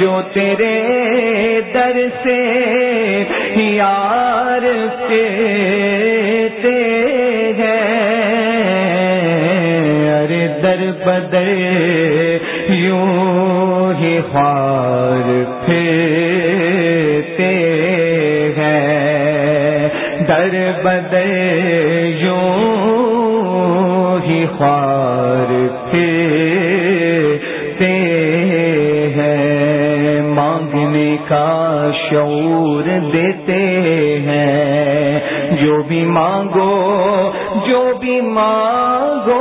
جو تیرے در سے یار کے ارے در بدر یوں ہی خوار پھرتے ہیں۔ در بدر کا شعور دیتے ہیں۔ جو بھی مانگو، جو بھی مانگو،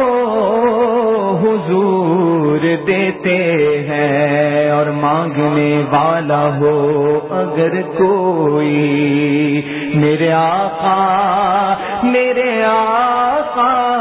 حضور دیتے ہیں۔ اور مانگنے والا ہو اگر کوئی، میرے آقا میرے آقا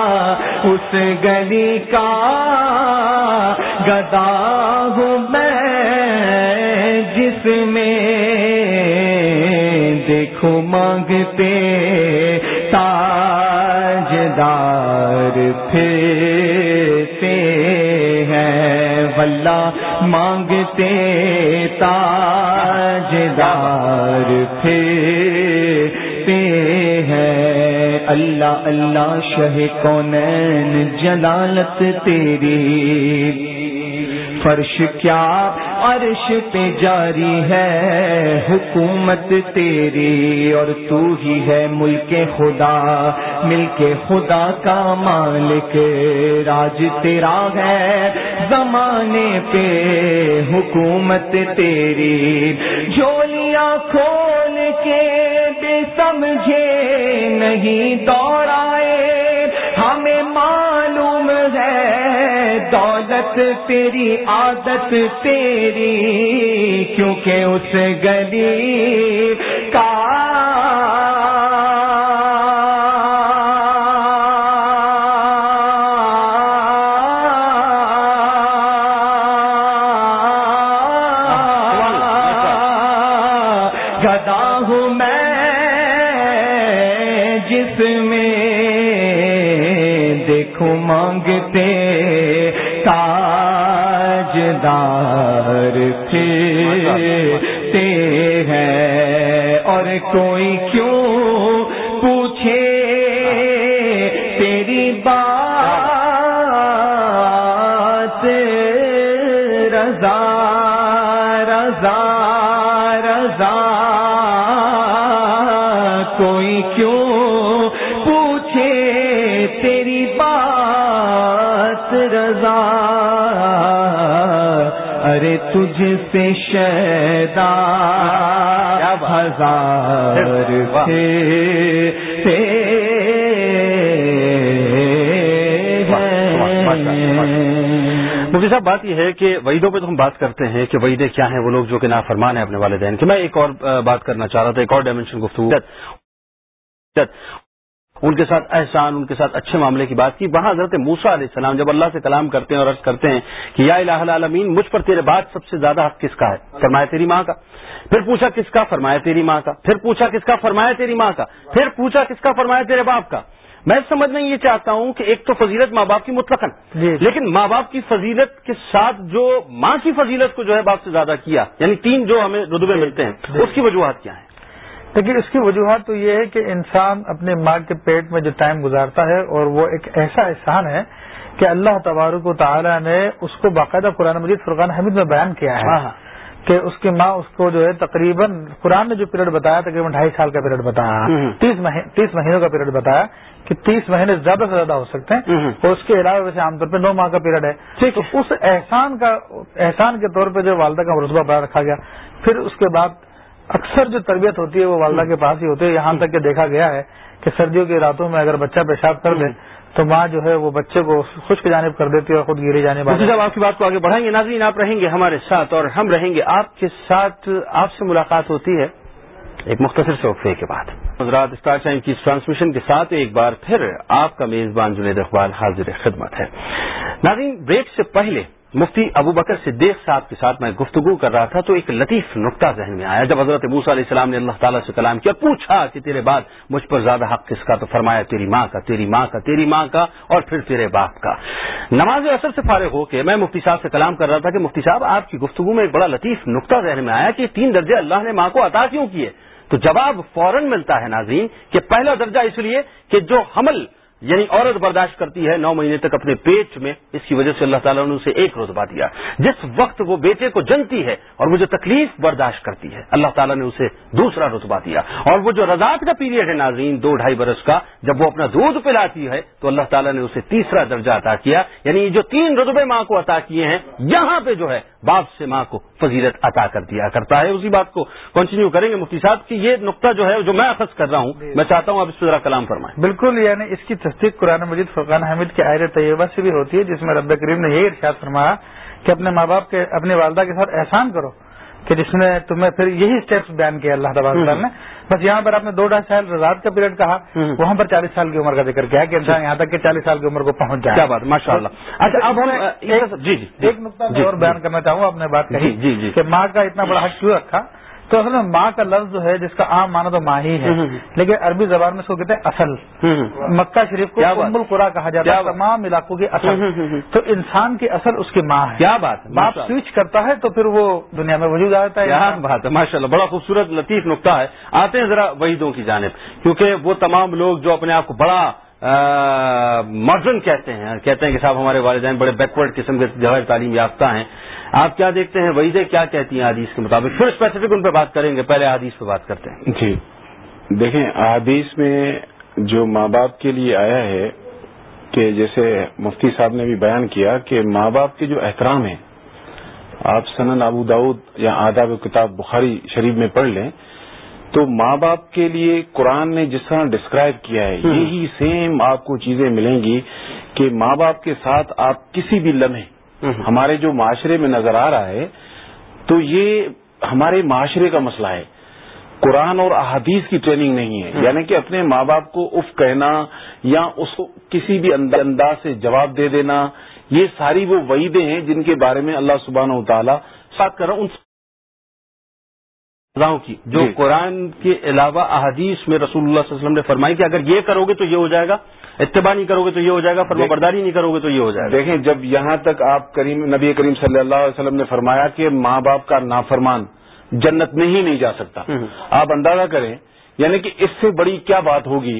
اس گلی کا گدا ہوں میں، جس میں دیکھو مانگتے تاج دار پھرتے ہیں۔ ولہ مانگتے تاج دار پھرتے ہیں اللہ اللہ شہ کونین جلالت تیری فرش کیا عرش پہ جاری ہے حکومت تیری اور تو ہی ہے ملک خدا مل کے خدا کا مالک راج تیرا ہے زمانے پہ حکومت تیری جھولیاں کھول کے سمجھے نہیں دوڑائے ہمیں معلوم ہے دولت تیری عادت تیری کیونکہ اس گلی کا کوئی تجھ سے شیدا ہزار تھے۔ مفتی صاحب بات یہ ہے کہ وعیدوں پہ تو ہم بات کرتے ہیں کہ وعیدیں کیا ہیں وہ لوگ جو کہ نافرمان ہیں اپنے والدین کے۔ میں ایک اور بات کرنا چاہ رہا تھا ایک اور ڈائمینشن گفتگو۔ ان کے ساتھ احسان ان کے ساتھ اچھے معاملے کی بات کی۔ وہاں حضرت موسا علیہ السلام جب اللہ سے کلام کرتے ہیں اور عرض کرتے ہیں کہ یا الہ العالمین مجھ پر تیرے بعد سب سے زیادہ حق کس کا ہے؟ فرمایا تیری ماں کا۔ پھر پوچھا کس کا؟ فرمایا تیری ماں کا۔ پھر پوچھا کس کا؟ فرمایا تیری ماں کا۔ پھر پوچھا کس کا؟ فرمایا تیرے باپ کا۔ میں سمجھنا یہ چاہتا ہوں کہ ایک تو فضیلت ماں باپ کی مطلق جی۔ لیکن ماں باپ کی فضیلت کے ساتھ جو ماں کی فضیلت کو جو ہے باپ سے زیادہ کیا یعنی تین جو ہمیں ردبے ملتے ہیں جی۔ اس کی وجوہات کیا ہیں؟ لیکن اس کی وجوہات تو یہ ہے کہ انسان اپنے ماں کے پیٹ میں جو ٹائم گزارتا ہے اور وہ ایک ایسا احسان ہے کہ اللہ تبارک و تعالی نے اس کو باقاعدہ قرآن مجید فرقان حمید میں بیان کیا ہے ہاں ہاں۔ کہ اس کی ماں اس کو جو ہے تقریباً قرآن نے جو پیریڈ بتایا تقریباً ڈھائی سال کا پیریڈ بتایا۔ ہوں۔ تیس تیس مہینوں کا پیریڈ بتایا کہ تیس مہینے زیادہ سے زیادہ ہو سکتے ہیں۔ اور اس کے علاوہ ویسے عام طور پہ نو ماہ کا پیریڈ ہے۔ ٹھیک اس احسان کا احسان کے طور پہ جو والدہ کا رتبہ بڑا رکھا گیا پھر اس کے بعد اکثر جو تربیت ہوتی ہے وہ والدہ کے پاس ہی ہوتی ہے۔ یہاں تک کہ دیکھا گیا ہے کہ سردیوں کی راتوں میں اگر بچہ پیشاب کر دے تو ماں جو ہے وہ بچے کو خشک جانب کر دیتی ہے اور خود گیری جانب صاحب آپ کی بات کو آگے بڑھائیں گے۔ ناظرین آپ رہیں گے ہمارے ساتھ اور ہم رہیں گے۔ آپ کے ساتھ آپ سے ملاقات ہوتی ہے ایک مختصر سے وقفے کے بعد۔ حضرات اسٹار ٹائم کی ٹرانسمیشن کے ساتھ ایک بار پھر آپ کا میزبان جنید اقبال حاضر خدمت ہے۔ ناظرین بریک سے پہلے مفتی ابو بکر صدیق صاحب کے ساتھ میں گفتگو کر رہا تھا تو ایک لطیف نقطہ ذہن میں آیا۔ جب حضرت موسیٰ علیہ السلام نے اللہ تعالیٰ سے کلام کیا، پوچھا کہ تیرے بعد مجھ پر زیادہ حق کس کا؟ تو فرمایا، تیری ماں کا، تیری ماں کا، تیری ماں کا اور پھر تیرے باپ کا۔ نماز اثر سے فارغ ہو کے میں مفتی صاحب سے کلام کر رہا تھا کہ مفتی صاحب، آپ کی گفتگو میں ایک بڑا لطیف نقطہ ذہن میں آیا کہ تین درجے اللہ نے ماں کو عطا کیوں کیے؟ تو جواب فوراً ملتا ہے ناظرین کہ پہلا درجہ اس لیے کہ جو حمل یعنی عورت برداشت کرتی ہے نو مہینے تک اپنے پیٹ میں اس کی وجہ سے اللہ تعالیٰ نے اسے ایک رتبہ دیا۔ جس وقت وہ بیٹے کو جنتی ہے اور وہ جو تکلیف برداشت کرتی ہے اللہ تعالیٰ نے اسے دوسرا رتبہ دیا۔ اور وہ جو رضاعت کا پیریڈ ہے ناظرین دو ڈھائی برس کا جب وہ اپنا دودھ پلاتی ہے تو اللہ تعالیٰ نے اسے تیسرا درجہ عطا کیا۔ یعنی جو تین رتبے ماں کو عطا کیے ہیں یہاں پہ جو ہے باپ سے ماں کو فضیلت عطا کر دیا کرتا ہے۔ اسی بات کو کنٹینیو کریں گے مفتی صاحب کی یہ نقطہ جو ہے جو میں اخذ کر رہا ہوں میں چاہتا ہوں آپ اس پہ ذرا کلام فرمائیں۔ بالکل یعنی اس کی تصدیق قرآن مجید فرقان حمید کی آئر طیبہ سے بھی ہوتی ہے جس میں رب کریم نے یہی ارشاد فرمایا کہ اپنے ماں باپ کے اپنی والدہ کے ساتھ احسان کرو کہ جس نے تمہیں پھر یہی اسٹیپس بیان کیا اللہ تبارک نے۔ بس یہاں پر آپ نے دو ڈھائی سال رضاعت کا پیریڈ کہا وہاں پر چالیس سال کی عمر کا ذکر کیا کہ انسان یہاں تک کہ چالیس سال کی عمر کو پہنچ جائے۔ کیا بات ماشاء اللہ اچھا اب ہم جی جی ایک نقطہ اور بیان کرنا چاہوں آپ نے بات کہی جی جی۔ کہ ماں کا اتنا بڑا حق کیوں رکھا؟ تو اصل میں ماں کا لفظ جو ہے جس کا عام معنی تو ماں ہی ہے۔ لیکن عربی زبان میں اس کو کہتے ہیں اصل۔ مکہ شریف کو ام القرا کہا جاتا ہے تمام علاقوں کی اصل۔ تو انسان کی اصل اس کی ماں ہے۔ کیا بات؟ باپ سوئچ کرتا ہے تو پھر وہ دنیا میں وجود آتا ہے۔ کیا بات ہے؟ ماشاء اللہ بڑا خوبصورت لطیف نقطہ ہے۔ آتے ہیں ذرا وحیدوں کی جانب کیونکہ وہ تمام لوگ جو اپنے آپ کو بڑا ماڈرن کہتے ہیں کہتے ہیں کہ صاحب ہمارے والدین بڑے بیکورڈ قسم کے جواہر تعلیم یافتہ ہیں۔ آپ کیا دیکھتے ہیں؟ وعیدیں کیا کہتی ہیں حدیث کے مطابق؟ پھر اسپیسیفک ان پہ بات کریں گے پہلے حدیث پہ بات کرتے ہیں۔ جی۔ دیکھیں احادیث میں جو ماں باپ کے لیے آیا ہے کہ جیسے مفتی صاحب نے بھی بیان کیا کہ ماں باپ کے جو احترام ہیں آپ سنن ابو داود یا آداب کتاب بخاری شریف میں پڑھ لیں تو ماں باپ کے لیے قرآن نے جس طرح ڈسکرائب کیا ہے یہی سیم آپ کو چیزیں ملیں گی کہ ماں باپ کے ساتھ آپ کسی بھی لمحے ہمارے جو معاشرے میں نظر آ رہا ہے تو یہ ہمارے معاشرے کا مسئلہ ہے۔ قرآن اور احادیث کی ٹریننگ نہیں ہے۔ یعنی کہ اپنے ماں باپ کو اف کہنا یا اس کو کسی بھی انداز سے جواب دے دینا یہ ساری وہ وعیدیں ہیں جن کے بارے میں اللہ سبحانہ و تعالیٰ بات کر رہا ہوں ان کی۔ جو جی۔ قرآن کے علاوہ احادیث میں رسول اللہ صلی اللہ علیہ وسلم نے فرمائی کہ اگر یہ کرو گے تو یہ ہو جائے گا۔ اتباع نہیں کرو گے تو یہ ہو جائے گا فرما برداری نہیں کرو گے تو یہ ہو جائے گا۔ دیکھیں جب یہاں تک آپ کریم نبی کریم صلی اللہ علیہ وسلم نے فرمایا کہ ماں باپ کا نافرمان جنت میں ہی نہیں جا سکتا آپ اندازہ کریں یعنی کہ اس سے بڑی کیا بات ہوگی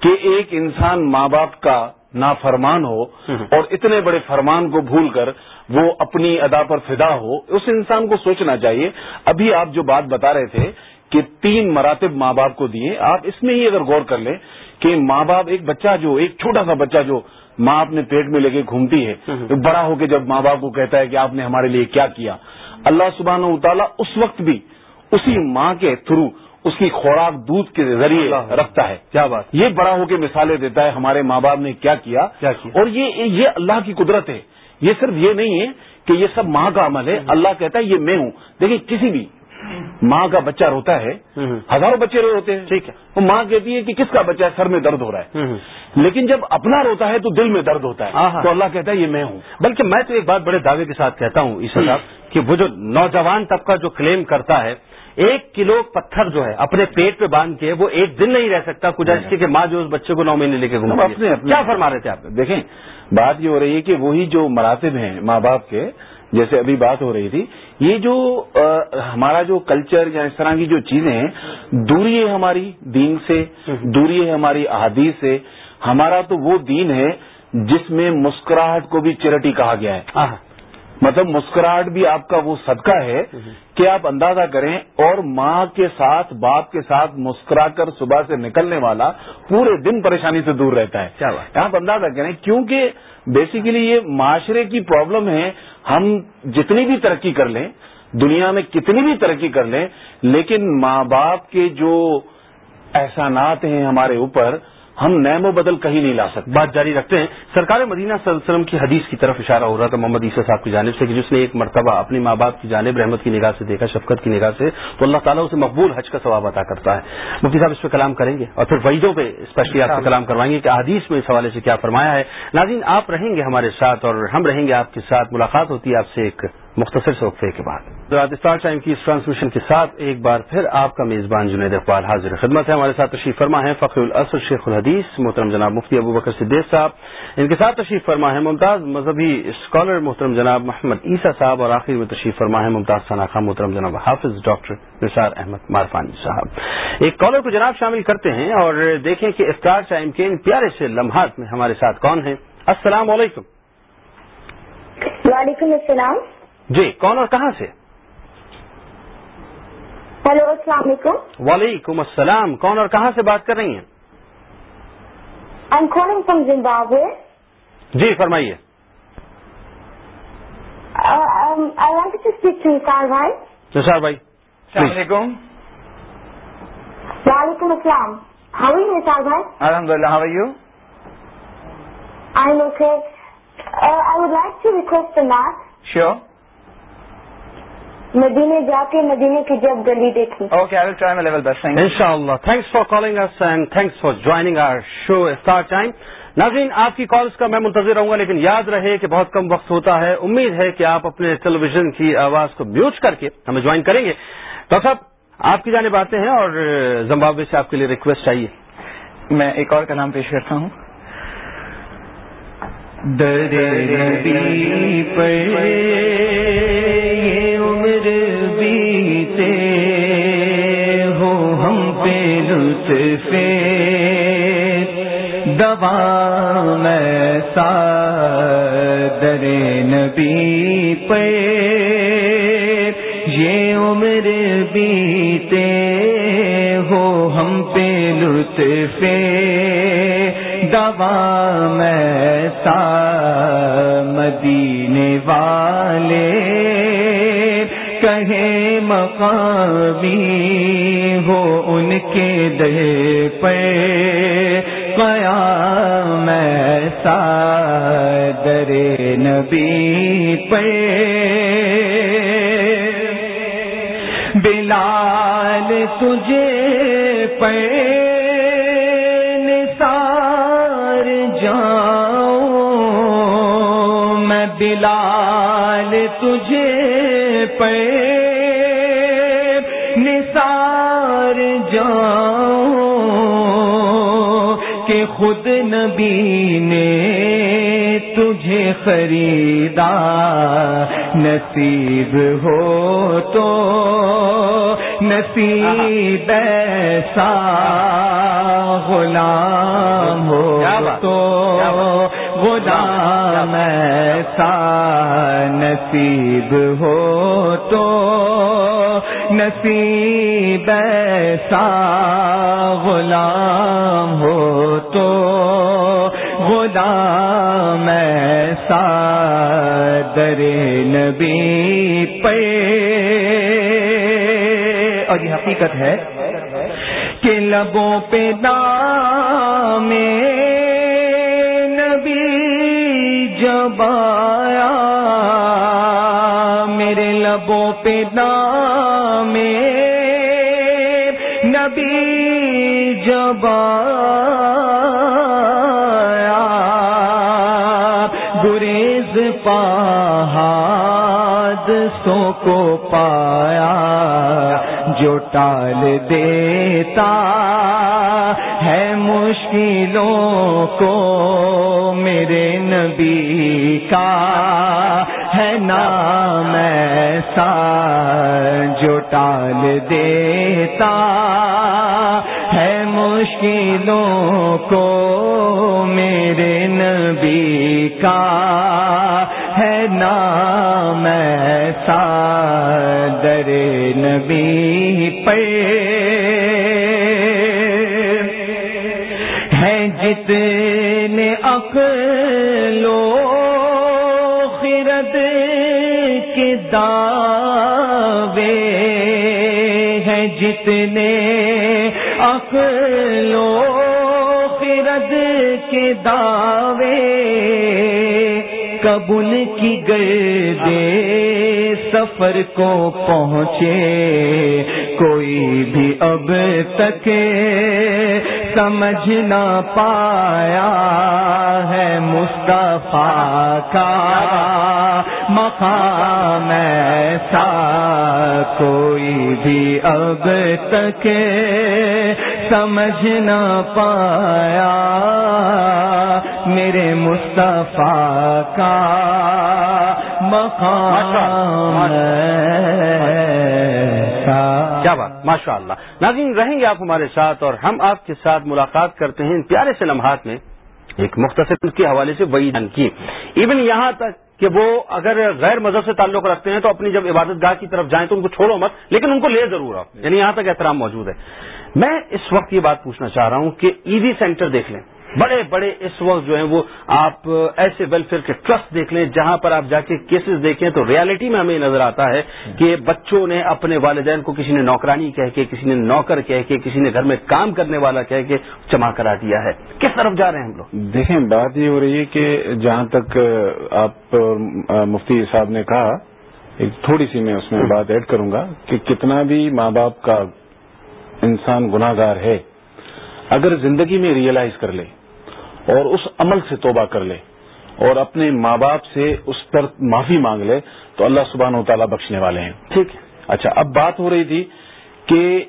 کہ ایک انسان ماں باپ کا نافرمان ہو اور اتنے بڑے فرمان کو بھول کر وہ اپنی ادا پر فدا ہو اس انسان کو سوچنا چاہیے۔ ابھی آپ جو بات بتا رہے تھے کہ تین مراتب ماں باپ کو دیے آپ اس میں ہی اگر غور کر لیں کہ ماں باپ ایک بچہ جو ایک چھوٹا سا بچہ جو ماں اپنے پیٹ میں لے کے گھومتی ہے تو بڑا ہو کے جب ماں باپ کو کہتا ہے کہ آپ نے ہمارے لیے کیا کیا اللہ سبحانہ و تعالیٰ اس وقت بھی اسی ماں کے تھرو اس کی خوراک دودھ کے ذریعے رکھتا ہے۔ کیا بات۔ یہ بڑا ہو کے مثالیں دیتا ہے ہمارے ماں باپ نے کیا کیا۔ اور یہ یہ اللہ کی قدرت ہے۔ یہ صرف یہ نہیں ہے کہ یہ سب ماں کا عمل ہے۔ اللہ کہتا ہے یہ میں ہوں۔ دیکھیں کسی بھی ماں کا بچہ روتا ہے ہزاروں بچے رو ہوتے ہیں۔ ٹھیک ہے۔ وہ ماں کہتی ہے کہ کس کا بچہ سر میں درد ہو رہا ہے۔ لیکن جب اپنا روتا ہے تو دل میں درد ہوتا ہے۔ تو اللہ کہتا ہے یہ میں ہوں۔ بلکہ میں تو ایک بات بڑے دعوے کے ساتھ کہتا ہوں اس صاحب کہ وہ جو نوجوان طبقہ جو کلیم کرتا ہے ایک کلو پتھر جو ہے اپنے پیٹ پہ باندھ کے وہ ایک دن نہیں رہ سکتا کچھ ایسے کہ ماں جو اس بچے کو نو مہینے لے کے گھوم کیا فرما رہے تھے آپ؟ دیکھیں بات یہ ہو رہی ہے کہ وہی جو مراتب ہیں ماں باپ کے جیسے ابھی بات ہو رہی تھی یہ جو ہمارا جو کلچر یا اس طرح کی جو چیزیں ہیں دوری ہے ہماری دین سے دوری ہے ہماری احادیث سے ہمارا تو وہ دین ہے جس میں مسکراہٹ کو بھی چرٹی کہا گیا ہے۔ مطلب مسکراہٹ بھی آپ کا وہ صدقہ ہے کہ آپ اندازہ کریں اور ماں کے ساتھ باپ کے ساتھ مسکرا کر صبح سے نکلنے والا پورے دن پریشانی سے دور رہتا ہے۔ آپ اندازہ کریں کیونکہ بیسیکلی یہ معاشرے کی پرابلم ہے ہم جتنی بھی ترقی کر لیں دنیا میں کتنی بھی ترقی کر لیں لیکن ماں باپ کے جو احسانات ہیں ہمارے اوپر ہم نیم و بدل کہیں نہیں لا سکتے۔ بات جاری رکھتے ہیں۔ سرکار مدینہ صلی اللہ علیہ وسلم کی حدیث کی طرف اشارہ ہو رہا تھا محمد عیسیٰ صاحب کی جانب سے کہ جس نے ایک مرتبہ اپنی ماں باپ کی جانب رحمت کی نگاہ سے دیکھا، شفقت کی نگاہ سے، تو اللہ تعالیٰ اسے مقبول حج کا ثواب عطا کرتا ہے۔ مفتی صاحب اس پہ کلام کریں گے اور پھر وعیدوں پہ اسپیشلی آپ سے کلام کروائیں گے کہ حدیث میں اس حوالے سے کیا فرمایا ہے۔ ناظرین، آپ رہیں گے ہمارے ساتھ اور ہم رہیں گے آپ کے ساتھ۔ ملاقات ہوتی ہے آپ سے ایک مختصر سے وقفے کے بعد۔ رات ٹائم کی اس ٹرانسمیشن کے ساتھ ایک بار پھر آپ کا میزبان جنید اقبال حاضر خدمت ہے۔ ہمارے ساتھ تشریف فرما ہے فخر الاسر شیخ الحدیث، محترم جناب مفتی ابو بکر صدیق صاحب۔ ان کے ساتھ تشریف فرما ہے ممتاز مذہبی اسکالر محترم جناب محمد عیسیٰ صاحب اور آخر میں تشریف فرما ہے ممتاز ثنا خان، محترم جناب حافظ ڈاکٹر نثار احمد مارفانی صاحب۔ ایک کالر کو جناب شامل کرتے ہیں اور دیکھیں کہ افطار ٹائم کے ان پیارے سے لمحات میں ہمارے ساتھ کون ہیں۔ السلام علیکم۔ وعلیکم السلام۔ جی کون اور کہاں سے؟ ہیلو السلام علیکم۔ وعلیکم السلام کون اور کہاں سے بات کر رہی ہیں؟ فرام زمبابوے جی فرمائیے۔ اسپیک ٹو نثار بھائی السلام علیکم۔ وعلیکم السلام۔ ہاؤ یو نثار بھائی الحمد للہ how you I okay I would like to request math شیور مدینے جا کے مدینے کی جب گلی دیکھی۔ Okay I will try my level best thank ان شاء اللہ thanks for calling us and thanks for joining our show Star Time ناظرین آپ کی کالز کا میں منتظر رہوں گا لیکن یاد رہے کہ بہت کم وقت ہوتا ہے۔ امید ہے کہ آپ اپنے ٹیلی ویژن کی آواز کو میوٹ کر کے ہمیں جوائن کریں گے۔ تو صاحب آپ کی جانب آتے ہیں اور زمبابوے سے آپ کے لیے ریکویسٹ چاہیے میں ایک اور کا نام پیش کرتا ہوں۔ درد نبی پر لطف دوا میں سا در نبی پر یہ عمر بیتے ہو ہم پہ لطف دوا میں سا مدینے والے کہیں مقامی ہو ان کے دہ پہ۔ قیام ایسا در نبی پہ۔ بلال تجھے پہ نثار جاؤں۔ میں بلال تجھے پہ جاؤں کہ خود نبی نے تجھے خریدا نصیب ہو تو نصیب ایسا غلام ہو تو غلام ایسا نصیب ہو تو نصیب ایسا غلام ہو تو غلام ایسا در نبی پہ اور یہ حقیقت ہے کہ لبوں پہ نام نبی جب آیا، میرے لبوں پہ نام پہاد سو کو پایا جو ٹال دیتا ہے مشکلوں کو میرے نبی کا ہے نام ایسا جو ٹال دیتا ہے مشکلوں کو میرے نبی کا ہے نام ایسا در نبی پہ ہے جتنے اکلو خرد کے دعوے۔ ہیں جتنے اکلو خرد کے دعوے۔ قبول کی گئے دے سفر کو پہنچے؟ کوئی بھی اب تک سمجھ نہ پایا ہے مصطفیٰ کا مقام ایسا۔ کوئی بھی اب تک سمجھ نہ پایا میرے مصطفیٰ کا مقام کیا بات ماشاء اللہ۔ ناظرین رہیں گے آپ ہمارے ساتھ اور ہم آپ کے ساتھ ملاقات کرتے ہیں ان پیارے سے لمحات میں ایک مختصر کے حوالے سے وہی کی۔ ایون یہاں تک کہ وہ اگر غیر مذہب سے تعلق رکھتے ہیں تو اپنی جب عبادت گاہ کی طرف جائیں تو ان کو چھوڑو مت لیکن ان کو لے ضرور آؤ۔ یعنی یہاں تک احترام موجود ہے۔ میں اس وقت یہ بات پوچھنا چاہ رہا ہوں کہ ایوی سینٹر دیکھ لیں۔ بڑے بڑے اس وقت جو ہیں وہ آپ ایسے ویلفیئر کے ٹرسٹ دیکھ لیں جہاں پر آپ جا کے کیسز دیکھیں تو ریالٹی میں ہمیں نظر آتا ہے کہ بچوں نے اپنے والدین کو کسی نے نوکرانی کہہ کے کسی نے نوکر کہہ کے کسی نے گھر میں کام کرنے والا کہہ کے جمع کرا دیا ہے۔ کس طرف جا رہے ہیں ہم لوگ؟ دیکھیں بات یہ ہو رہی ہے کہ جہاں تک آپ مفتی صاحب نے کہا ایک تھوڑی سی میں اس میں بات ایڈ کروں گا کہ کتنا بھی ماں باپ کا انسان گناہ گار ہے اگر زندگی میں ریئلائز کر لے اور اس عمل سے توبہ کر لے اور اپنے ماں باپ سے اس پر معافی مانگ لے تو اللہ سبحانہ و تعالیٰ بخشنے والے ہیں۔ ٹھیک۔ اچھا اب بات ہو رہی تھی کہ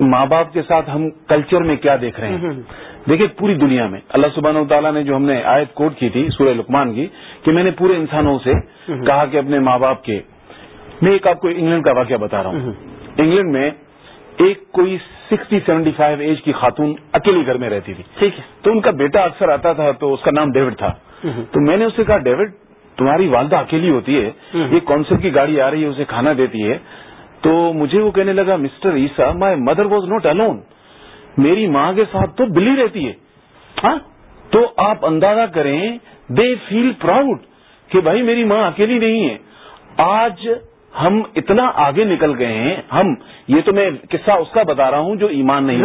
ماں باپ کے ساتھ ہم کلچر میں کیا دیکھ رہے ہیں۔ دیکھیں پوری دنیا میں اللہ سبحانہ و تعالیٰ نے جو ہم نے آیت کوٹ کی تھی سورہ لکمان کی کہ میں نے پورے انسانوں سے کہا کہ اپنے ماں باپ کے میں ایک آپ کو انگلینڈ کا واقعہ بتا رہا ہوں۔ انگلینڈ میں ایک کوئی سکسٹی سیونٹی فائیو ایج کی خاتون اکیلی گھر میں رہتی تھی۔ ٹھیک ہے۔ تو ان کا بیٹا اکثر آتا تھا تو اس کا نام ڈیوڈ تھا۔ تو میں نے اسے کہا ڈیوڈ تمہاری والدہ اکیلی ہوتی ہے یہ کونسل کی گاڑی آ رہی ہے اسے کھانا دیتی ہے۔ تو مجھے وہ کہنے لگا mister Isa my mother was not alone میری ماں کے ساتھ تو بلی رہتی ہے۔ ہاں؟ تو آپ اندازہ کریں دے فیل پراؤڈ کہ بھائی میری ماں اکیلی نہیں ہے۔ آج ہم اتنا آگے نکل گئے ہیں ہم یہ تو میں قصہ اس کا بتا رہا ہوں جو ایمان نہیں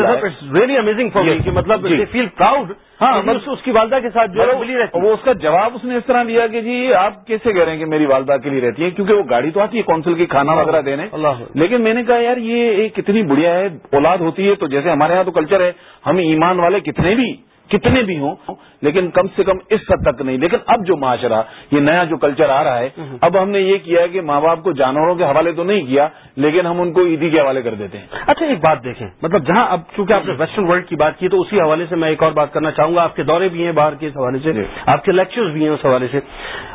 ریئلی امیزنگ فار کہ مطلب جی۔ فیل پراؤڈ ہاں، ہاں اس کی والدہ کے ساتھ جو ہے وہ اس کا جواب اس نے اس طرح دیا کہ جی آپ کیسے کہہ رہے ہیں کہ میری والدہ کے لیے رہتی ہے کیونکہ وہ گاڑی تو آتی ہے کونسل کی کھانا وغیرہ دینے۔ اللہ۔ لیکن میں نے کہا یار یہ کتنی بڑھیا ہے اولاد ہوتی ہے تو جیسے ہمارے یہاں تو کلچر ہے ہم ایمان والے کتنے بھی کتنے بھی ہوں لیکن کم سے کم اس حد تک نہیں۔ لیکن اب جو معاشرہ یہ نیا جو کلچر آ رہا ہے اب ہم نے یہ کیا ہے کہ ماں باپ کو جانوروں کے حوالے تو نہیں کیا لیکن ہم ان کو عیدی کے حوالے کر دیتے ہیں۔ اچھا ایک بات دیکھیں۔ مطلب جہاں اب چونکہ آپ نے ویسٹرن ورلڈ کی بات کی تو اسی حوالے سے میں ایک اور بات کرنا چاہوں گا۔ آپ کے دورے بھی ہیں باہر کے اس حوالے سے۔ جی۔ آپ کے لیکچرز بھی ہیں اس حوالے سے۔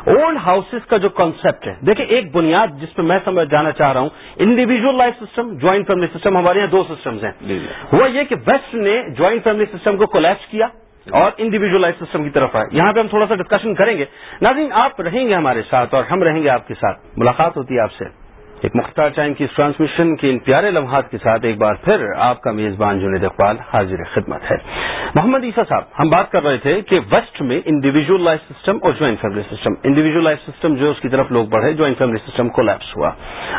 اولڈ ہاؤسز کا جو کانسیپٹ ہے دیکھیں ایک بنیاد جس پہ میں سمجھ جانا چاہ رہا ہوں individual life system joint family system ہمارے یہاں دو سسٹمز ہیں۔ جی، جی۔ ہوا یہ کہ ویسٹ نے جوائنٹ فیملی سسٹم کو کولیپس کیا۔ اور انڈیویجلائز سسٹم کی طرف آئے۔ یہاں پہ ہم تھوڑا سا ڈسکشن کریں گے۔ ناظرین، آپ رہیں گے ہمارے ساتھ اور ہم رہیں گے آپ کے ساتھ۔ ملاقات ہوتی ہے آپ سے۔ ایک مختار ٹائم کی اس ٹرانسمیشن کے ان پیارے لمحات کے ساتھ ایک بار پھر آپ کا میزبان جنید اقبال حاضر خدمت ہے۔ محمد عیسیٰ صاحب، ہم بات کر رہے تھے کہ ویسٹ میں انڈیویجل لائف سسٹم اور joint family system individual life system جو اس کی طرف لوگ بڑھے جوائنٹ فیملی سسٹم کولیپس ہوا۔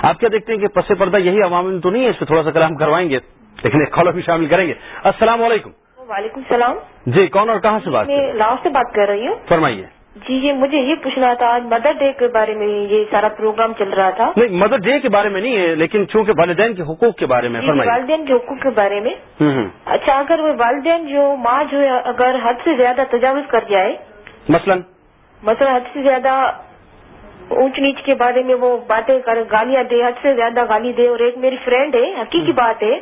آپ کیا دیکھتے ہیں کہ پس پردہ یہی عوام تو نہیں ہے، اس پہ تھوڑا سا کلام کروائیں گے، لیکن ایک کالر بھی شامل کریں گے۔ السلام علیکم۔ وعلیکم السلام۔ جی کون اور کہاں سے بات میں لاہور سے بات کر رہی ہوں۔ فرمائیے۔ جی یہ مجھے یہ پوچھنا تھا آج مدر ڈے کے بارے میں یہ سارا پروگرام چل رہا تھا۔ نہیں مدر ڈے کے بارے میں نہیں ہے لیکن چونکہ والدین کے حقوق کے بارے میں جی، فرمائیے۔ والدین کے حقوق کے بارے میں۔ اچھا اگر وہ والدین جو ماں جو ہے اگر حد سے زیادہ تجاوز کر جائے مثلا؟ مثلا حد سے زیادہ اونچ نیچ کے بارے میں وہ باتیں کر گالیاں دے حد سے زیادہ گالی دے اور ایک میری فرینڈ ہے حقیقی بات ہے۔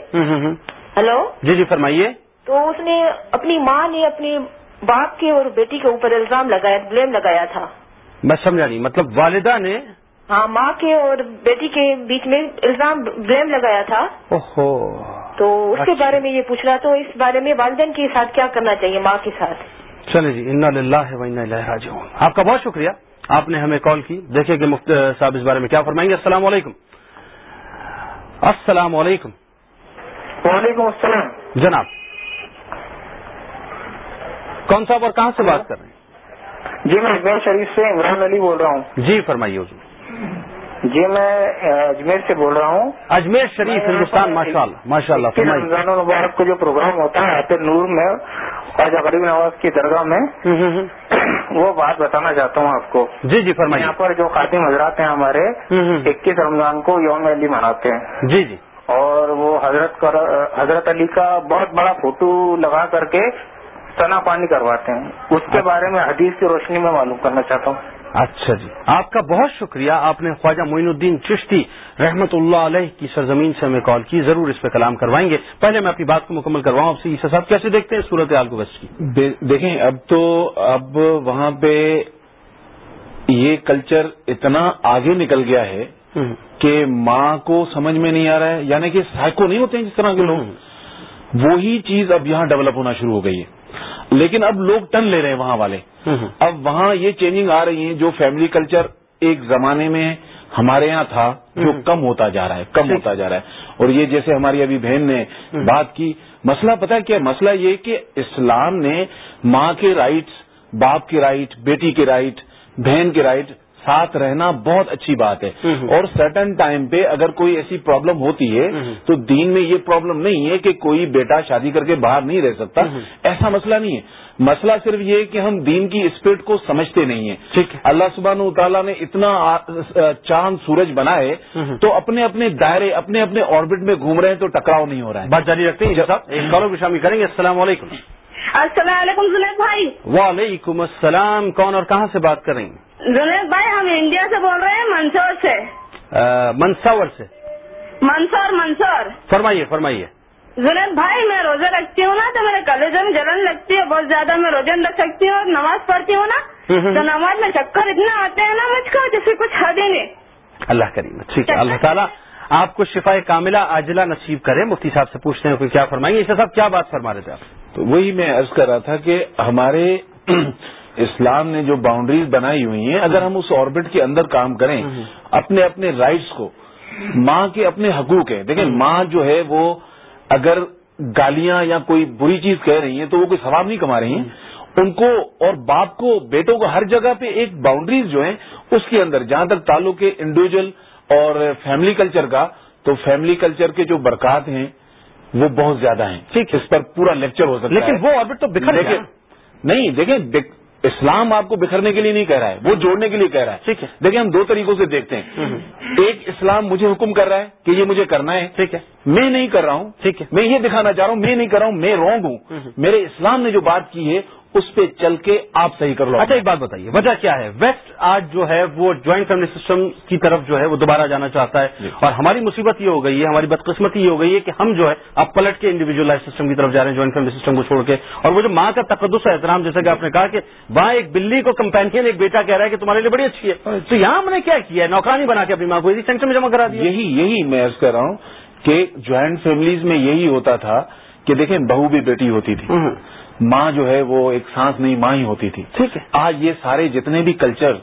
ہلو؟ جی جی فرمائیے۔ تو اس نے اپنی ماں نے اپنے باپ کے اور بیٹی کے اوپر الزام لگایا بلیم لگایا تھا۔ میں سمجھا نہیں مطلب والدہ نے؟ ہاں ماں کے اور بیٹی کے بیچ میں الزام بلیم لگایا تھا۔ اوہو۔ تو اس کے اچھا۔ بارے میں یہ پوچھ رہا تو اس بارے میں والدین کے ساتھ کیا کرنا چاہیے ماں کے ساتھ؟ چلے جی انا للہ و انا الیہ راجعون۔ آپ کا بہت شکریہ۔ آپ نے ہمیں کال کی۔ دیکھیں کہ مفت صاحب اس بارے میں کیا فرمائیں گے۔ السلام علیکم۔ السلام علیکم۔ وعلیکم السلام۔ جناب کون صاحب اور کہاں سے بات کر رہے ہیں؟ جی میں اجمیر شریف سے عمران علی بول رہا ہوں۔ جی فرمائیے جی میں اجمیر سے بول رہا ہوں۔ اجمیر شریف ہندوستان ماشاء اللہ ماشاء اللہ رمضان المبارک کو جو پروگرام ہوتا ہے آتے نور میں خواجہ غریب نواز کی درگاہ میں وہ بات بتانا چاہتا ہوں آپ کو۔ جی جی فرمائیے۔ یہاں پر جو خاتم حضرات ہیں ہمارے۔ اکیس رمضان کو یوم علی مناتے ہیں۔ جی جی۔ اور وہ حضرت حضرت علی کا بہت بڑا فوٹو لگا کر کے سنا پانی کرواتے ہیں۔ اس کے بارے میں حدیث کی روشنی میں معلوم کرنا چاہتا ہوں۔ اچھا جی۔ آپ کا بہت شکریہ۔ آپ نے خواجہ معین الدین چشتی رحمت اللہ علیہ کی سرزمین سے ہمیں کال کی۔ ضرور اس پہ کلام کروائیں گے۔ پہلے میں اپنی بات کو مکمل کرواؤں۔ آپ سے عیسیٰ صاحب کیسے دیکھتے ہیں صورت حال کو ویسٹ کی دیکھیں اب تو اب وہاں پہ یہ کلچر اتنا آگے نکل گیا ہے کہ ماں کو سمجھ میں نہیں آ رہا ہے یعنی کہ سائیکو نہیں ہوتے ہیں جس طرح کے لوگ۔ وہی چیز اب یہاں ڈیولپ ہونا شروع ہو گئی ہے۔ لیکن اب لوگ ٹن لے رہے ہیں وہاں والے۔ اب وہاں یہ چینجنگ آ رہی ہیں جو فیملی کلچر ایک زمانے میں ہمارے یہاں تھا جو کم ہوتا جا رہا ہے کم ہوتا جا رہا ہے۔ اور یہ جیسے ہماری ابھی بہن نے بات کی مسئلہ ہے کیا؟ مسئلہ یہ کہ اسلام نے ماں کے رائٹس باپ کے رائٹ بیٹی کے رائٹ بہن کے رائٹ ساتھ رہنا بہت اچھی بات ہے۔ اور سرٹن ٹائم پہ اگر کوئی ایسی پرابلم ہوتی ہے تو دین میں یہ پرابلم نہیں ہے کہ کوئی بیٹا شادی کر کے باہر نہیں رہ سکتا۔ ایسا مسئلہ نہیں ہے۔ مسئلہ صرف یہ ہے کہ ہم دین کی اسپرٹ کو سمجھتے نہیں ہیں۔ اللہ سبحانہ تعالیٰ نے اتنا چاند سورج بنائے تو اپنے اپنے دائرے اپنے اپنے آربٹ میں گھوم رہے ہیں تو ٹکراؤ نہیں ہو رہا ہے۔ بات جاری رکھتے ہیں۔ صاحب ایک کالوں بھی شامل کریں گے۔ السلام علیکم۔ السلام علیکم بھائی۔ وعلیکم السلام۔ کون اور کہاں سے بات کر رہی زنید بھائی ہم انڈیا سے بول رہے ہیں منسور سے منساور سے منسور منسور فرمائیے فرمائیے زنید بھائی میں روزے رکھتی ہوں نا تو میرے کلیجوں میں جلن لگتی ہے بہت زیادہ میں روزن رکھ سکتی ہوں اور نماز پڑھتی ہوں نا تو نماز میں چکر اتنا آتے ہیں نا مجھ کو جیسے کچھ حد ہی نہیں اللہ کریم ٹھیک ہے اللہ تعالیٰ آپ کو شفا کاملہ عاجلہ نصیب کرے مفتی صاحب سے پوچھتے ہیں کوئی کیا فرمائیں گے عیسیٰ صاحب کیا بات فرما رہے تھے آپ وہی میں عرض کر رہا تھا کہ ہمارے اسلام نے جو باؤنڈریز بنائی ہوئی ہیں اگر ہم اس آربٹ کے اندر کام کریں اپنے اپنے رائٹس کو ماں کے اپنے حقوق ہیں۔ دیکھیں ماں جو ہے وہ اگر گالیاں یا کوئی بری چیز کہہ رہی ہیں تو وہ کوئی ثواب نہیں کما رہی ہیں۔ ان کو اور باپ کو بیٹوں کو ہر جگہ پہ ایک باؤنڈریز جو ہیں اس کے اندر جہاں تک تعلق ہے انڈیویجل اور فیملی کلچر کا تو فیملی کلچر کے جو برکات ہیں وہ بہت زیادہ ہیں۔ ٹھیک اس پر پورا لیکچر ہو سکتا ہے۔ لیکن وہ آربٹ تو بکھر گیا۔ نہیں دیکھیں دیکھ- اسلام آپ کو بکھرنے کے لیے نہیں کہہ رہا ہے وہ جوڑنے کے لیے کہہ رہا ہے۔ ٹھیک ہے۔ دیکھیں ہم دو طریقوں سے دیکھتے ہیں۔ ایک اسلام مجھے حکم کر رہا ہے کہ یہ مجھے کرنا ہے۔ ٹھیک ہے۔ میں نہیں کر رہا ہوں۔ ٹھیک ہے۔ میں یہ دکھانا چاہ رہا ہوں میں نہیں کر رہا ہوں میں رونگ ہوں۔ میرے اسلام نے جو بات کی ہے اس پہ چل کے آپ صحیح کر لو۔ اچھا ایک بات بتائیے وجہ کیا ہے؟ ویسٹ آج جو ہے وہ جوائنٹ فیملی سسٹم کی طرف جو ہے وہ دوبارہ جانا چاہتا ہے۔ اور ہماری مصیبت یہ ہو گئی ہے ہماری بدقسمتی یہ ہو گئی ہے کہ ہم جو ہے اب پلٹ کے انڈیویجلائز سسٹم کی طرف جا رہے ہیں جوائنٹ فیملی سسٹم کو چھوڑ کے۔ اور وہ جو ماں کا تقدس ہے احترام جیسا کہ آپ نے کہا کہ وہاں ایک بلی کو کمپینین ایک بیٹا کہہ رہا ہے کہ تمہارے لیے بڑی اچھی ہے۔ تو یہاں ہم نے کیا کیا ہے؟ نوکرانی بنا کے اپنی ماں کو سینٹر میں جمع کرا دیا۔ یہی یہی میں عرض کر رہا ہوں کہ جوائنٹ فیملیز میں یہی ہوتا تھا کہ دیکھیں بہو بھی بیٹی ہوتی تھی۔ ماں جو ہے وہ ایک سانس نہیں ماں ہی ہوتی تھی۔ ٹھیک ہے۔ آج یہ سارے جتنے بھی کلچر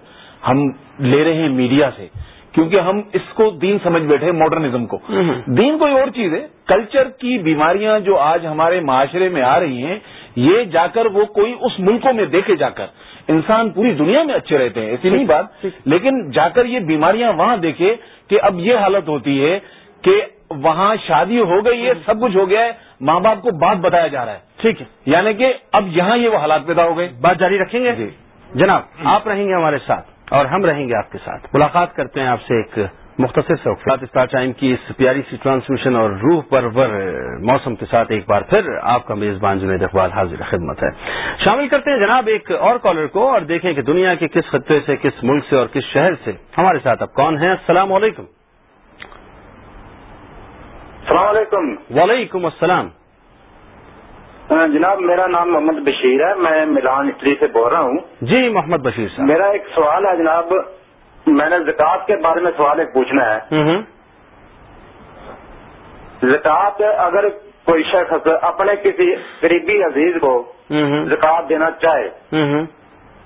ہم لے رہے ہیں میڈیا سے کیونکہ ہم اس کو دین سمجھ بیٹھے ماڈرنزم کو۔ دین کوئی اور چیز ہے۔ کلچر کی بیماریاں جو آج ہمارے معاشرے میں آ رہی ہیں یہ جا کر وہ کوئی اس ملکوں میں دیکھے جا کر۔ انسان پوری دنیا میں اچھے رہتے ہیں ایسی نہیں بات۔ لیکن جا کر یہ بیماریاں وہاں دیکھے کہ اب یہ حالت ہوتی ہے کہ وہاں شادی ہو گئی ہے سب کچھ ہو گیا ہے ماں باپ کو بات بتایا جا رہا ہے۔ ٹھیک ہے۔ یعنی کہ اب یہاں یہ وہ حالات پیدا ہو گئے۔ بات جاری رکھیں گے؟ جی۔ جناب آپ رہیں گے ہمارے ساتھ اور ہم رہیں گے آپ کے ساتھ۔ ملاقات کرتے ہیں آپ سے ایک مختصر سے وقت۔ اسٹار ٹائم کی اس پیاری سی ٹرانسمیشن اور روح پرور موسم کے ساتھ ایک بار پھر آپ کا میزبان جنید اقبال حاضر خدمت ہے۔ شامل کرتے ہیں جناب ایک اور کالر کو اور دیکھیں کہ دنیا کے کس خطے سے کس ملک سے اور کس شہر سے ہمارے ساتھ اب کون ہیں۔ السلام علیکم۔ السلام علیکم۔ وعلیکم السلام۔ جناب میرا نام محمد بشیر ہے۔ میں ملان اٹلی سے بول رہا ہوں۔ جی محمد بشیر صاحب۔ میرا ایک سوال ہے جناب۔ میں نے زکوٰۃ کے بارے میں سوال ایک پوچھنا ہے۔ زکوٰۃ اگر کوئی شخص اپنے کسی قریبی عزیز کو زکوٰۃ دینا چاہے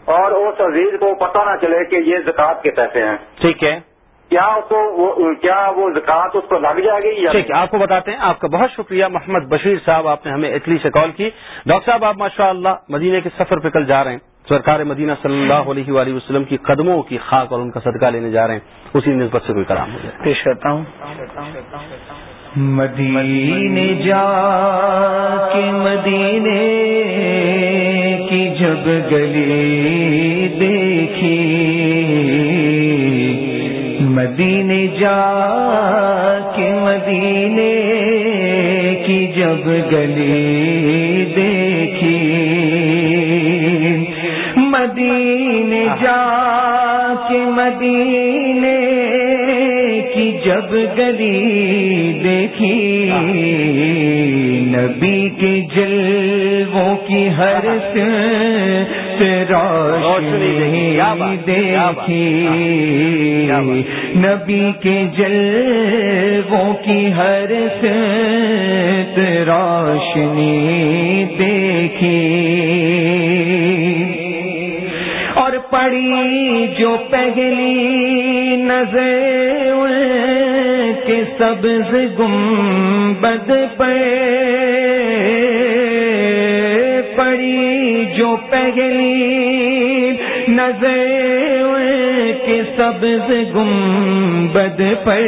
اور اس عزیز کو پتہ نہ چلے کہ یہ زکوٰۃ کے پیسے ہیں۔ ٹھیک ہے۔ کیا اس وہ کیا وہ زکوٰۃ اس کو لگ جائے گی ٹھیک ہے آپ کو بتاتے ہیں آپ کا بہت شکریہ۔ محمد بشیر صاحب آپ نے ہمیں اٹلی سے کال کی۔ ڈاکٹر صاحب آپ ماشاء اللہ مدینے کے سفر پہ کل جا رہے ہیں۔ سرکار مدینہ صلی اللہ علیہ وآلہ وسلم کی قدموں کی خاک اور ان کا صدقہ لینے جا رہے ہیں۔ اسی نسبت سے کوئی کلام ہو جائے۔ پیش کرتا ہوں۔ مدینے جا کے مدینے جب گلی دیکھی۔ مدینے جا کے مدینے کی جب گلی دیکھی۔ مدینے جا کے مدینے کی جب گلی دیکھی۔ نبی کے جلووں کی ہر سے روشنی دیکھی۔ نبی کے جلووں کی ہر سے روشنی دیکھی۔ اور پڑی جو پہلی نظر کے سبز گنبد پہ پڑی جو پہلی نظر سبز گنبد پہ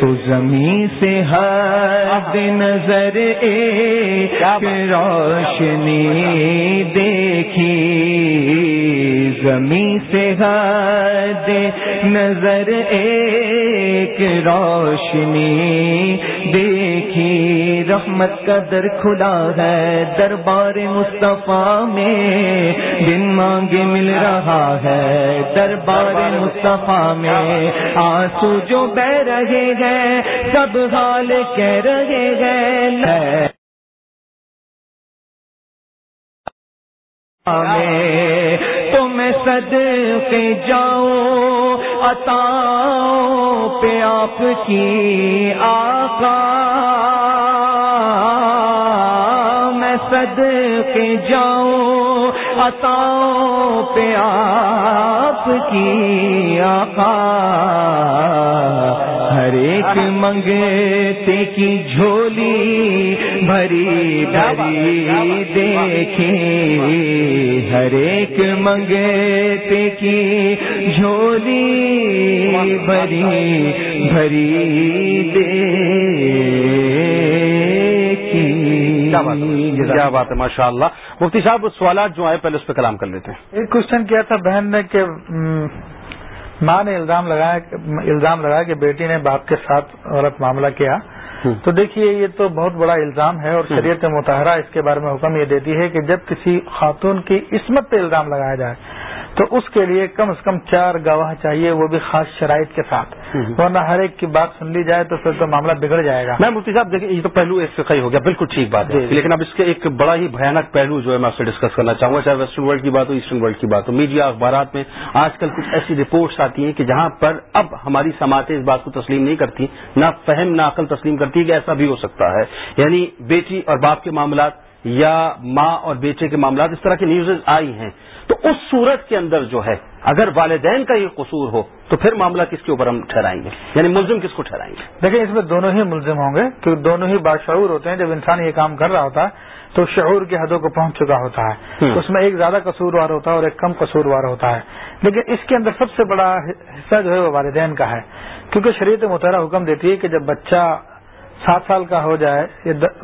تو زمین سے حد نظر ایک روشنی دیکھی۔ زمین سے حد نظر ایک روشنی دیکھی، رحمت کا در کھلا ہے دربار مصطفیٰ میں۔ دن مانگے مل رہا ہے دربار مصطفیٰ میں۔ آنسو جو بہ رہے ہیں، سب حال کہہ رہے ہیں۔ میں صد کے جاؤں عطا پہ آپ کی آقا۔ میں صد کے جاؤں عطا پہ آپ کی آقا۔ ہر ایک منگتے کی جھولی بھری بھری دیکھی ہر ایک منگتے کی جھولی بھری بھری کیا بات ہے؟ ماشاء اللہ مفتی صاحب سوالات جو آئے پہلے اس پہ کلام کر لیتے ہیں۔ ایک کوشچن کیا تھا بہن نے کہ ماں نے الزام لگایا الزام لگایا کہ بیٹی نے باپ کے ساتھ غلط معاملہ کیا۔ تو دیکھیے یہ تو بہت بڑا الزام ہے اور شریعت متحرہ اس کے بارے میں حکم یہ دیتی ہے کہ جب کسی خاتون کی عصمت پہ الزام لگایا جائے تو اس کے لیے کم از کم چار گواہ چاہیے وہ بھی خاص شرائط کے ساتھ۔ ورنہ ہر ایک کی بات سن لی جائے تو پھر تو معاملہ بگڑ جائے گا۔ میں مفتی صاحب دیکھیں یہ تو پہلو ایک فقہی ہو گیا بالکل ٹھیک بات ہے۔ لیکن اب اس کے ایک بڑا ہی بھیانک پہلو جو ہے میں آپ سے ڈسکس کرنا چاہوں گا چاہے ویسٹرن ورلڈ کی بات ہو ایسٹرن ورلڈ کی بات ہو۔ میڈیا اخبارات میں آج کل کچھ ایسی رپورٹس آتی ہیں کہ جہاں پر اب ہماری سماعتیں اس بات کو تسلیم نہیں کرتی نہ فہم نہ عقل تسلیم کرتی ہے کہ ایسا بھی ہو سکتا ہے۔ یعنی بیٹی اور باپ کے معاملات یا ماں اور بیٹے کے معاملات اس طرح کی نیوزز آئی ہیں۔ تو اس صورت کے اندر جو ہے اگر والدین کا یہ قصور ہو تو پھر معاملہ کس کے اوپر ہم ٹھہرائیں گے؟ یعنی ملزم کس کو ٹھہرائیں گے؟ دیکھیں اس میں دونوں ہی ملزم ہوں گے کیونکہ دونوں ہی بادشعور ہوتے ہیں۔ جب انسان یہ کام کر رہا ہوتا ہے تو شعور کی حدوں کو پہنچ چکا ہوتا ہے۔ اس میں ایک زیادہ قصوروار ہوتا ہے اور ایک کم قصوروار ہوتا ہے۔ لیکن اس کے اندر سب سے بڑا حصہ جو ہے وہ والدین کا ہے۔ کیونکہ شریعت متحرہ حکم دیتی ہے کہ جب بچہ سات سال کا ہو جائے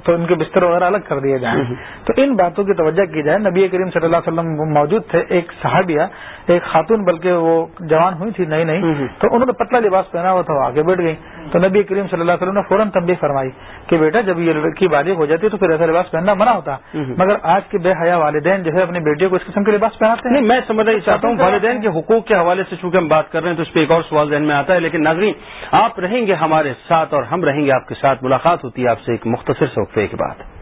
تو ان کے بستر وغیرہ الگ کر دیے جائیں۔ تو ان باتوں کی توجہ کی جائے۔ نبی کریم صلی اللہ علیہ وسلم موجود تھے ایک صحابیہ ایک خاتون بلکہ وہ جوان ہوئی تھی نئی نئی۔ تو انہوں نے پتلا لباس پہنا ہوا تھا وہ آگے بیٹھ گئی تو نبی کریم صلی اللہ علیہ وسلم نے فوراً تنبیہ فرمائی کہ بیٹا جب یہ لڑکی بالغ ہو جاتی ہے تو پھر ایسا لباس پہننا منع ہوتا۔ مگر آج کے بے حیا والدین جو ہے اپنی بیٹیوں کو اس قسم کے لباس پہناتے ہیں۔ میں سمجھنا ہی چاہتا ہوں والدین کے حقوق کے حوالے سے چونکہ ہم بات کر رہے ہیں تو اس پہ ایک اور سوال ذہن میں آتا ہے لیکن ناظرین آپ رہیں گے ہمارے ساتھ اور ہم رہیں گے آپ کے ساتھ ملاقات ہوتی ہے آپ سے ایک مختصر سے وقفے کے بعد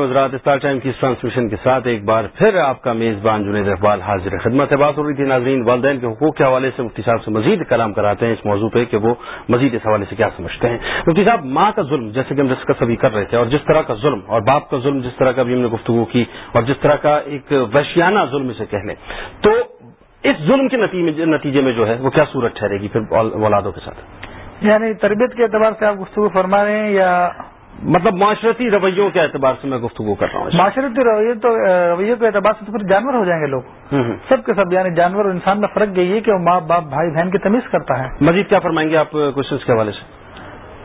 گجرات اسٹار ٹائم کی ٹرانسمیشن کے ساتھ ایک بار پھر آپ کا میزبان جنید اقبال حاضر خدمت ہے۔ بات ہو رہی تھی ناظرین، والدین کے حقوق کے حوالے سے مفتی صاحب سے مزید کلام کراتے ہیں۔ اس موضوع پہ کہ وہ مزید اس حوالے سے کیا سمجھتے ہیں۔ مفتی صاحب، ماں کا ظلم، جیسے کہ ہم ڈسکس ابھی کر رہے تھے، اور جس طرح کا ظلم اور باپ کا ظلم، جس طرح کا بھی ہم نے گفتگو کی، اور جس طرح کا ایک وحشیانہ ظلم اسے کہہ لیں۔ تو اس ظلم کے نتیجے میں جو ہے، وہ کیا صورت ٹھہرے گی پھر اولادوں کے ساتھ؟ یعنی تربیت کے اعتبار سے آپ گفتگو فرما رہے ہیں یا مطلب معاشرتی رویوں کے اعتبار سے میں گفتگو کر رہا ہوں۔ معاشرتی رویے تو رویوں کے اعتبار سے تو پھر جانور ہو جائیں گے لوگ۔ سب کے سب یعنی جانور اور انسان میں فرق یہی ہے کہ وہ ماں باپ بھائی بہن کی تمیز کرتا ہے۔ مزید کیا فرمائیں گے آپ کوشچنس کے حوالے سے؟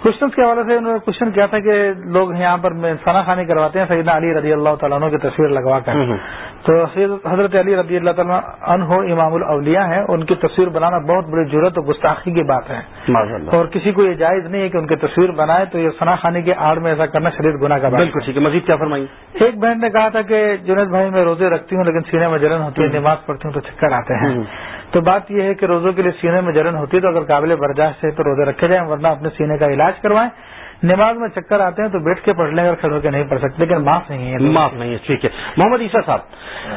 کوشچن کے حوالے سے انہوں نے کوشچن کیا تھا کہ لوگ یہاں پر فنا خانی کرواتے ہیں سیدنا علی رضی اللہ تعالیٰ عنہ کی تصویر لگوا کر۔ تو حضرت علی رضی اللہ تعالیٰ عنہ امام الاولیاء ہیں ان کی تصویر بنانا بہت بڑی ضرورت اور گستاخی کی بات ہے۔ اور کسی کو یہ جائز نہیں ہے کہ ان کی تصویر بنائے تو یہ فنا خانی کے آڑ میں ایسا کرنا شریر گناہ کا بالکل ٹھیک ہے مزید کیا فرمائیں ایک بہن نے کہا تھا کہ جنید بھائی میں روزے رکھتی ہوں لیکن سینے میں جلن ہوتی ہے نماز پڑھتی ہوں تو چکر آتے ہیں۔ تو بات یہ ہے کہ روزوں کے لیے سینے میں جلن ہوتی ہے تو اگر قابل برداشت ہے تو روزے رکھے جائیں ورنہ اپنے سینے کا علاج کروائیں۔ نماز میں چکر آتے ہیں تو بیٹھ کے پڑھ لیں اگر کھڑے ہو کے نہیں پڑھ سکتے، لیکن معاف نہیں ہے۔ معاف نہیں ہے، ٹھیک ہے۔ محمد عیسیٰ صاحب،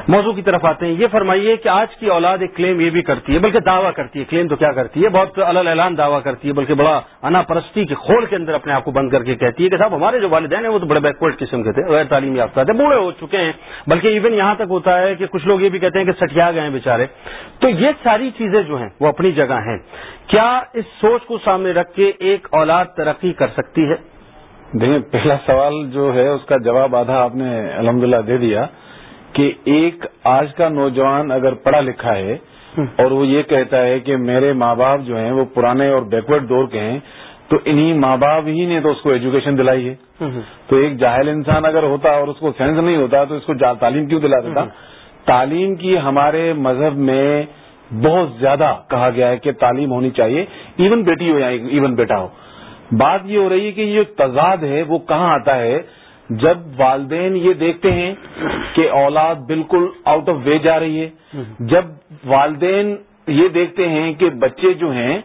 موضوع کی طرف آتے ہیں۔ یہ فرمائیے کہ آج کی اولاد ایک کلیم یہ بھی کرتی ہے، بلکہ دعویٰ کرتی ہے۔ کلیم تو کیا کرتی ہے؟ بہت الل اعلان دعویٰ کرتی ہے، بلکہ بڑا انا پرستی کے کھول کے اندر اپنے آپ کو بند کر کے کہتی ہے کہ صاحب، ہمارے جو والدین ہیں وہ تو بڑے بیکورڈ قسم کے تھے، غیر تعلیم یافتہ تھے، بوڑھے ہو چکے ہیں۔ بلکہ ایون یہاں تک ہوتا ہے کہ کچھ لوگ یہ بھی کہتے ہیں کہ سٹیا گئے ہیں بےچارے تو یہ ساری چیزیں جو ہیں وہ اپنی جگہ ہیں۔ کیا اس سوچ کو سامنے رکھ کے ایک اولاد ترقی کر سکتی ہے؟ دیکھیں پہلا سوال جو ہے اس کا جواب آدھا آپ نے الحمدللہ دے دیا کہ ایک آج کا نوجوان اگر پڑھا لکھا ہے اور وہ یہ کہتا ہے کہ میرے ماں باپ جو ہیں وہ پرانے اور بیکورڈ دور کے ہیں تو انہی ماں باپ ہی نے تو اس کو ایجوکیشن دلائی ہے۔ تو ایک جاہل انسان اگر ہوتا اور اس کو سینس نہیں ہوتا تو اس کو تعلیم کیوں دلا دیتا؟ تعلیم کی ہمارے مذہب میں بہت زیادہ کہا گیا ہے کہ تعلیم ہونی چاہیے ایون بیٹی ہو یا ایون بیٹا ہو۔ بات یہ ہو رہی ہے کہ یہ تضاد ہے وہ کہاں آتا ہے؟ جب والدین یہ دیکھتے ہیں کہ اولاد بالکل آؤٹ آف وے جا رہی ہے جب والدین یہ دیکھتے ہیں کہ بچے جو ہیں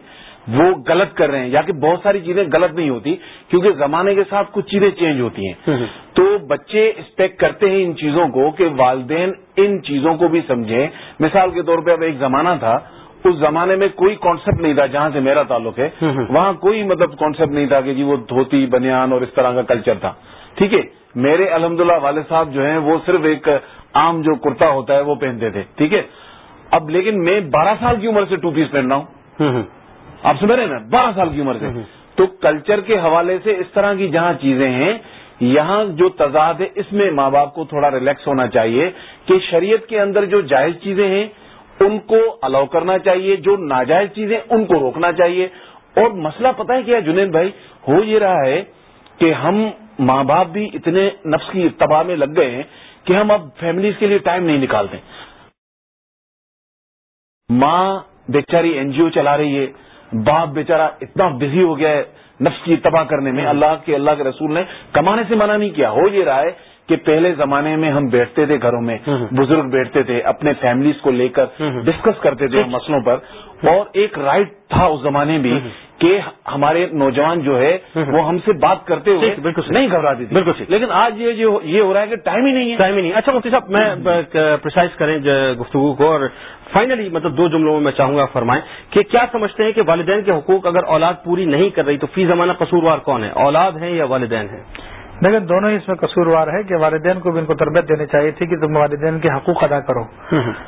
وہ غلط کر رہے ہیں یا کہ بہت ساری چیزیں غلط نہیں ہوتی کیونکہ زمانے کے ساتھ کچھ چیزیں چینج ہوتی ہیں۔ تو بچے اسپیکٹ کرتے ہیں ان چیزوں کو کہ والدین ان چیزوں کو بھی سمجھیں۔ مثال کے طور پہ اب ایک زمانہ تھا اس زمانے میں کوئی کانسیپٹ نہیں تھا جہاں سے میرا تعلق ہے۔ وہاں کوئی مطلب کانسیپٹ نہیں تھا کہ جی وہ دھوتی بنیان اور اس طرح کا کلچر تھا۔ ٹھیک ہے میرے الحمدللہ والد صاحب جو ہیں وہ صرف ایک عام جو کرتا ہوتا ہے وہ پہنتے تھے۔ ٹھیک ہے اب لیکن میں بارہ سال کی عمر سے ٹو پیس پہن رہا ہوں۔ آپ سمجھ رہے ہیں نا؟ بارہ سال کی عمر سے۔ تو کلچر کے حوالے سے اس طرح کی جہاں چیزیں ہیں یہاں جو تضاد ہے اس میں ماں باپ کو تھوڑا ریلیکس ہونا چاہیے کہ شریعت کے اندر جو جائز چیزیں ہیں ان کو الاؤ کرنا چاہیے جو ناجائز چیزیں ان کو روکنا چاہیے۔ اور مسئلہ پتہ ہے کیا جنید بھائی؟ ہو یہ رہا ہے کہ ہم ماں باپ بھی اتنے نفس کی تباہ میں لگ گئے ہیں کہ ہم اب فیملیز کے لیے ٹائم نہیں نکالتے۔ ماں بیچاری این جی او چلا رہی ہے۔ باپ بیچارہ اتنا بزی ہو گیا ہے نفس کی تباہ کرنے میں اللہ کے اللہ کے رسول نے کمانے سے منع نہیں کیا۔ ہو یہ رہا ہے کہ پہلے زمانے میں ہم بیٹھتے تھے گھروں میں بزرگ بیٹھتے تھے اپنے فیملیز کو لے کر ڈسکس کرتے تھے مسئلوں پر۔ اور ایک رائٹ تھا اس زمانے میں کہ ہمارے نوجوان جو ہے وہ ہم سے بات کرتے ہوئے بالکل نہیں گھبراتی تھی بالکل لیکن آج یہ جو یہ ہو رہا ہے کہ ٹائم ہی نہیں ہے۔ ٹائم ہی نہیں۔ اچھا مفتی صاحب میں پرسائز کریں گفتگو کو اور فائنلی مطلب دو جملوں میں میں چاہوں گا فرمائیں کہ کیا سمجھتے ہیں کہ والدین کے حقوق اگر اولاد پوری نہیں کر رہی تو فی زمانہ قصوروار کون ہے؟ اولاد ہیں یا والدین ہیں؟ لیکن دونوں ہی اس میں قصوروار ہے کہ والدین کو بھی ان کو تربیت دینی چاہیے تھی کہ تم والدین کے حقوق ادا کرو۔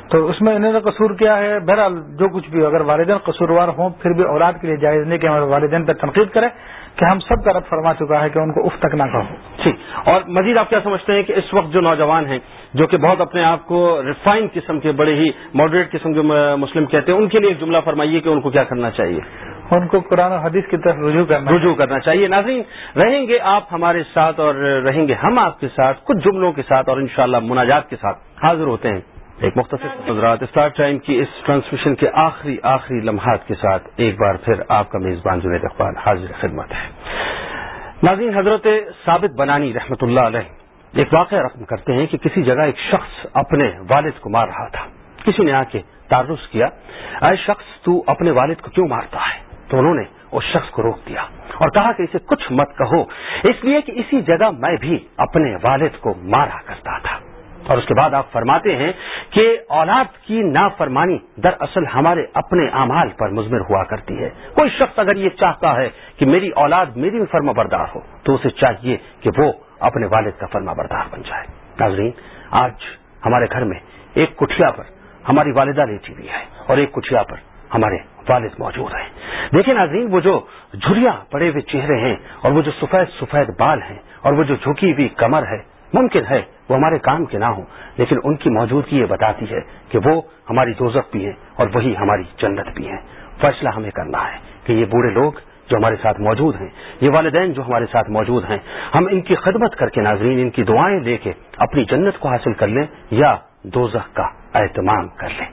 تو اس میں انہوں نے قصور کیا ہے بہرحال جو کچھ بھی ہو اگر والدین قصوروار ہوں پھر بھی اولاد کے لیے جائز نہیں کہ ہمارے والدین پہ تنقید کرے کہ ہم سب کا رد فرما چکا ہے کہ ان کو اف تک نہ کہو۔ ٹھیک۔ اور مزید آپ کیا سمجھتے ہیں کہ اس وقت جو نوجوان ہیں جو کہ بہت اپنے آپ کو ریفائن قسم کے بڑے ہی ماڈریٹ قسم کے مسلم کہتے ہیں ان کے لیے ایک جملہ فرمائیے کہ ان کو کیا کرنا چاہیے؟ ان کو قرآن و حدیث کی طرف رجوع کرنا رجوع کرنا چاہیے۔ ناظرین رہیں گے آپ ہمارے ساتھ اور رہیں گے ہم آپ کے ساتھ کچھ جملوں کے ساتھ اور انشاءاللہ مناجات کے ساتھ حاضر ہوتے ہیں۔ ایک مختصر حضرات اسٹار ٹائم کی اس ٹرانسمیشن کے آخری آخری لمحات کے ساتھ ایک بار پھر آپ کا میزبان جنید اقبال حاضر خدمت ہے۔ ناظرین حضرت ثابت بنانی رحمت اللہ علیہ ایک واقعہ رقم کرتے ہیں کہ کسی جگہ ایک شخص اپنے والد کو مار رہا تھا۔ کسی نے آ کے تعارف کیا، اے شخص تو اپنے والد کو کیوں مارتا ہے؟ تو انہوں نے اس شخص کو روک دیا اور کہا کہ اسے کچھ مت کہو، اس لیے کہ اسی جگہ میں بھی اپنے والد کو مارا کرتا تھا۔ اور اس کے بعد آپ فرماتے ہیں کہ اولاد کی نافرمانی دراصل ہمارے اپنے اعمال پر مزمر ہوا کرتی ہے۔ کوئی شخص اگر یہ چاہتا ہے کہ میری اولاد میری فرما بردار ہو، تو اسے چاہیے کہ وہ اپنے والد کا فرما بردار بن جائے۔ ناظرین، آج ہمارے گھر میں ایک کٹیا پر ہماری والدہ لیٹی ہوئی ہے اور ایک کٹیا پر ہمارے والد موجود ہیں۔ دیکھیں ناظرین، وہ جو جھریا پڑے ہوئے چہرے ہیں اور وہ جو سفید سفید بال ہیں اور وہ جو جھکی ہوئی کمر ہے، ممکن ہے وہ ہمارے کام کے نہ ہوں، لیکن ان کی موجودگی یہ بتاتی ہے کہ وہ ہماری دوزخ بھی ہیں اور وہی ہماری جنت بھی ہیں۔ فیصلہ ہمیں کرنا ہے کہ یہ بوڑھے لوگ جو ہمارے ساتھ موجود ہیں، یہ والدین جو ہمارے ساتھ موجود ہیں، ہم ان کی خدمت کر کے ناظرین، ان کی دعائیں لے کے اپنی جنت کو حاصل کر لیں یا دوزخ کا اہتمام کر لیں۔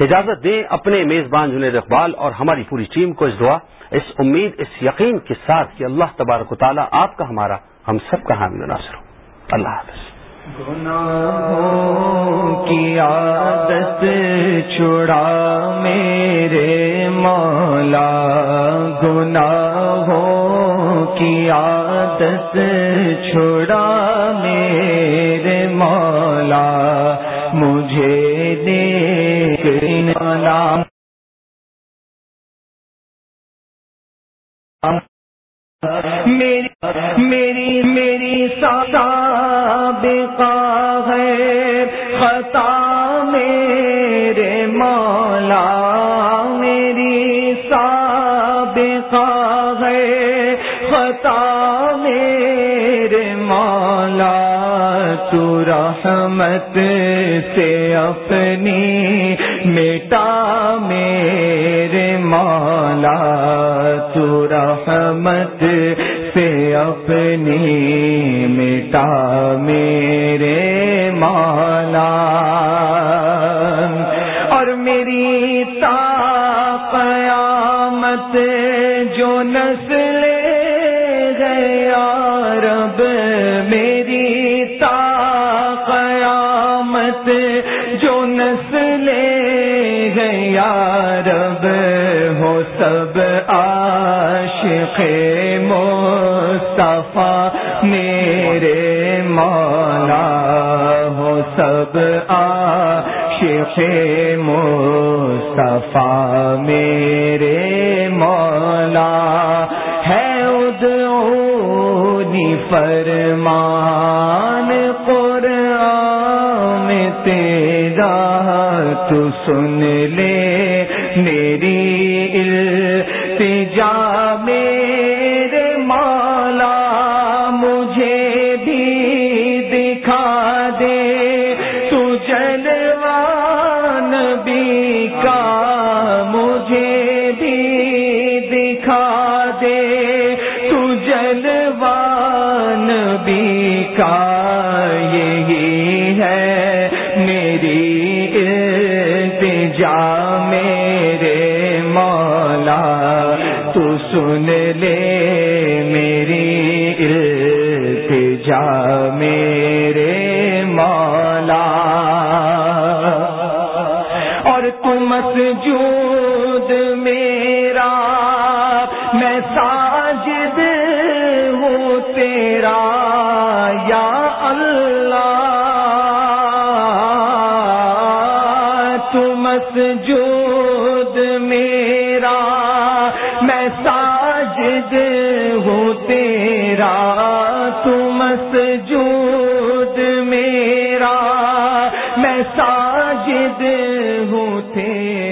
اجازت دیں اپنے میزبان جنید اقبال اور ہماری پوری ٹیم کو اس دعا، اس امید، اس یقین کے ساتھ کہ اللہ تبارک و تعالیٰ آپ کا ہمارا، ہم سب کا حامل ناصر ہو۔ اللہ حافظ۔ گناہوں کی عادت چھڑا میرے مولا۔ گناہوں کی عادت چھڑا میرے مولا۔ مجھے دیکھ نام۔ میری میری میری سابقہ ہے، خطا میرے مولا، میری سابقہ ہے، خطا میرے مولا، تو رحمت سے اپنی مٹا میرے مولا، تو رحمت سے اپنی مٹا میرے مولا اور میری تا قیامت جو نسل گیا رب میری تا قیامت جو نسل گیا رب ہو سب عاشق مصطفیٰ، میرے مولا ہو سب عاشق مصطفیٰ، میرے مولا ہے ادعونی فرمان قرآن میں تیرا تو سن لے، میری بھی ساجد ہوں تیرا